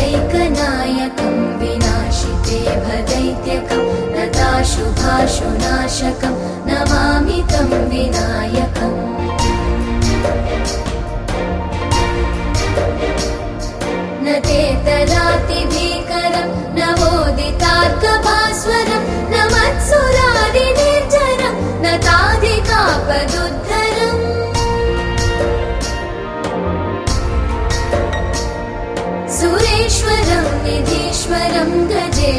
अनायकैकनायकं विनाशिते भदैत्यकं नताशुभाशुनाशकं नमामि तं विनायकम्। न ते तरातिभीकरं नवोदितार्कभास्वरं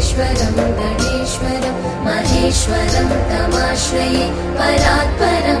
गजेश्वरं गणेश्वरं महेश्वरं तमाश्रये परात्परं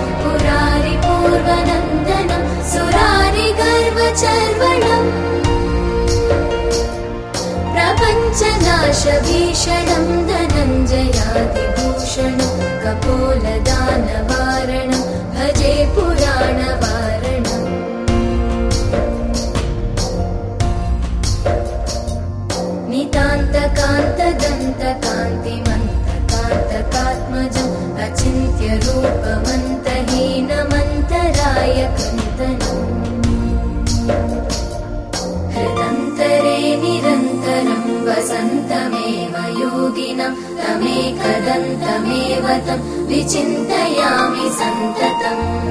सुरारिगर्वचर्वणम् प्रपञ्चनाशभीषणं धनञ्जयादिभूषणं कपोलदानवारणं विचिन्तयामि सन्ततम्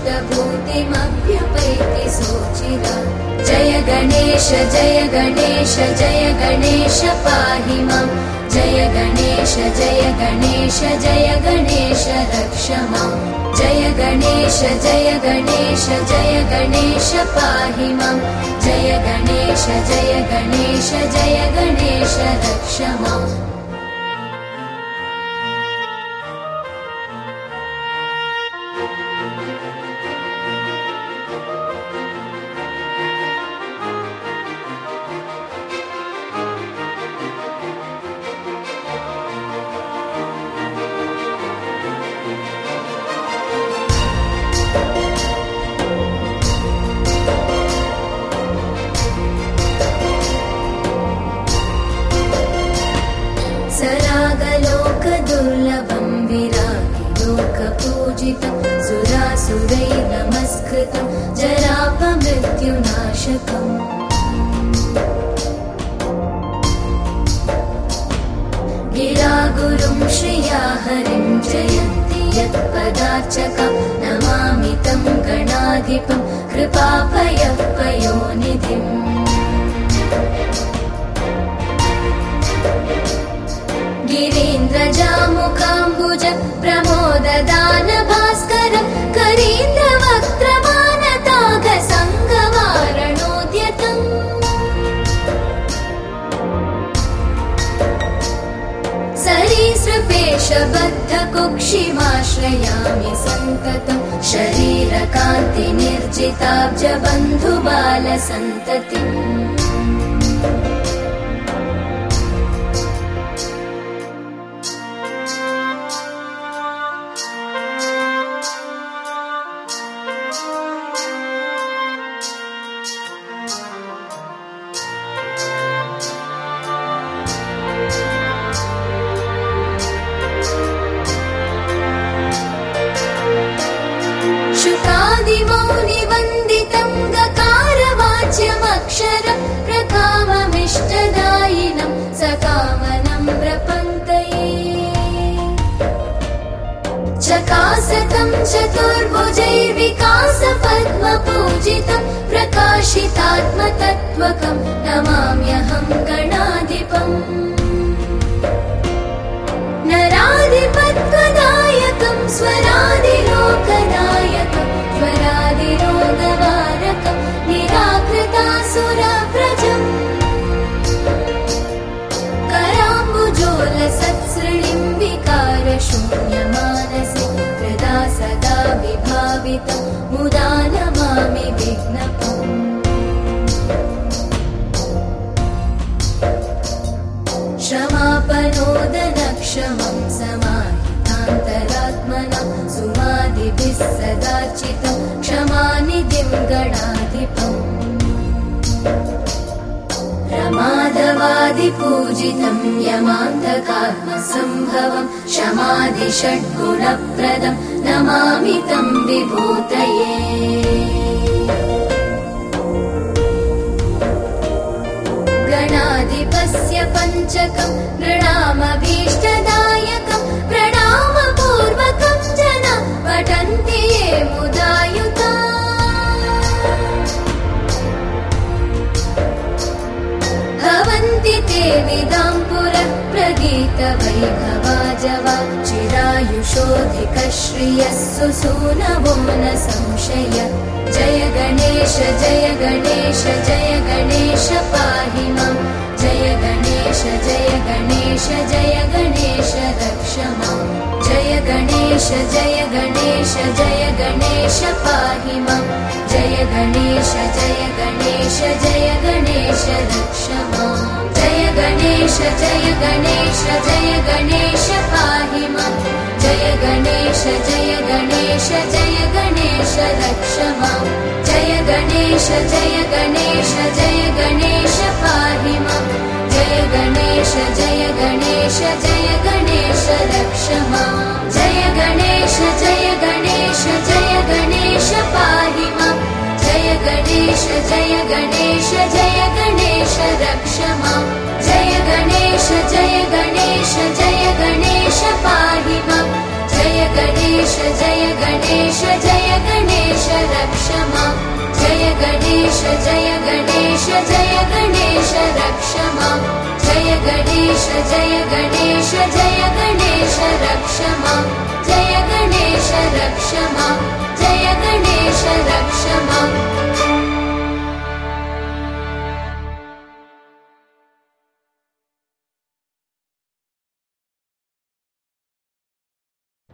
समाहितायुरष्टभूतिमभ्युपैति सोचिरा जय गणेश जय गणेश जय गणेश पाहि माम्। जय गणेश जय गणेश जय गणेश रक्ष माम्। जय गणेश जय गणेश जय गणेश पाहि माम्। जय गणेश जय गणेश जय गणेश रक्ष माम् जरापमृत्युनाशकम् गिरागुरुं श्रिया हरिं जयन्ति यत्पदार्चकं नमामि तं गणाधिपं कृपापयः पयोनिधिम् गिरीन्द्रजामुकाम्बुज प्रमोददान भास्करं शरीरकान्तिनिर्जिताब्जबन्धुबालसन्ततिम् चतुर्भुजैर्विकास पद्मपूजितं प्रकाशितात्मतत्त्वकं नमाम्यहं गणाधिपम् नराधिपत्वदायकं स्वरादिलोकनायकं स्वरादिरोगवारकं निराकृतासुरव्रजम् कराम्बुजोलसत्सृणिं विकारशून्यमानसि सुमादिभिः सदार्चितं क्षमानिधिं गणाधिपम् रमादवादिपूजितं यमान्तकात्मसम्भवं क्षमादिषड्गुणप्रदं नमामि तं विभूतये। गणाधिपस्य पञ्चकं नृणामभीष्टदायकं भवन्ति ते विदां पुरः प्रगीतवैभवाजवा चिरायुषोऽधिकश्रियः सुसूनवो न संशय। जय गणेश जय गणेश जय गणेश पाहि माम् जय गणेश जय गणेश जय गणेश रक्ष माम् जय गणेश जय गणेश जय गणेश पाहि माम् जय गणेश जय गणेश जय गणेश रक्ष जय गणेश जय गणेश जय गणेश पाहि माम् जय गणेश जय गणेश जय गणेश रक्ष जय गणेश जय गणेश जय गणेश पाहि माम् जय गणेश जय गणेश जय गणेश रक्ष जय गणेश जय जय गणेश जय गणेश रक्ष माम् जय गणेश जय गणेश जय गणेश पाहि माम् जय गणेश जय गणेश जय गणेश रक्ष माम् जय गणेश जय गणेश जय गणेश रक्ष माम् जय गणेश जय गणेश जय